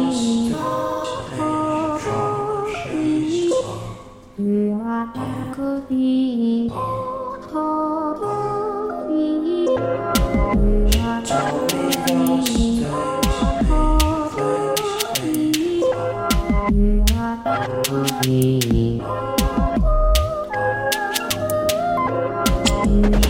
女娲补天补天，女娲补天补天，女娲补天补天，女娲补天补天。